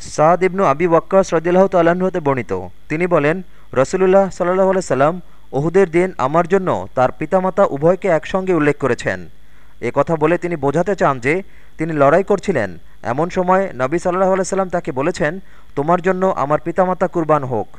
সাদ ইবনু আবি ওয়াক্কাস রদিল্লাহ তাল্লাহতে হতে বর্ণিত। তিনি বলেন, রসুলুল্লাহ সাল্লাহ সাল্লাম ওহুদের দিন আমার জন্য তার পিতামাতা উভয়কে একসঙ্গে উল্লেখ করেছেন। এ কথা বলে তিনি বোঝাতে চান যে, তিনি লড়াই করছিলেন। এমন সময় নবী সাল্লাহ সাল্লাম তাকে বলেছেন, তোমার জন্য আমার পিতামাতা কুরবান হোক।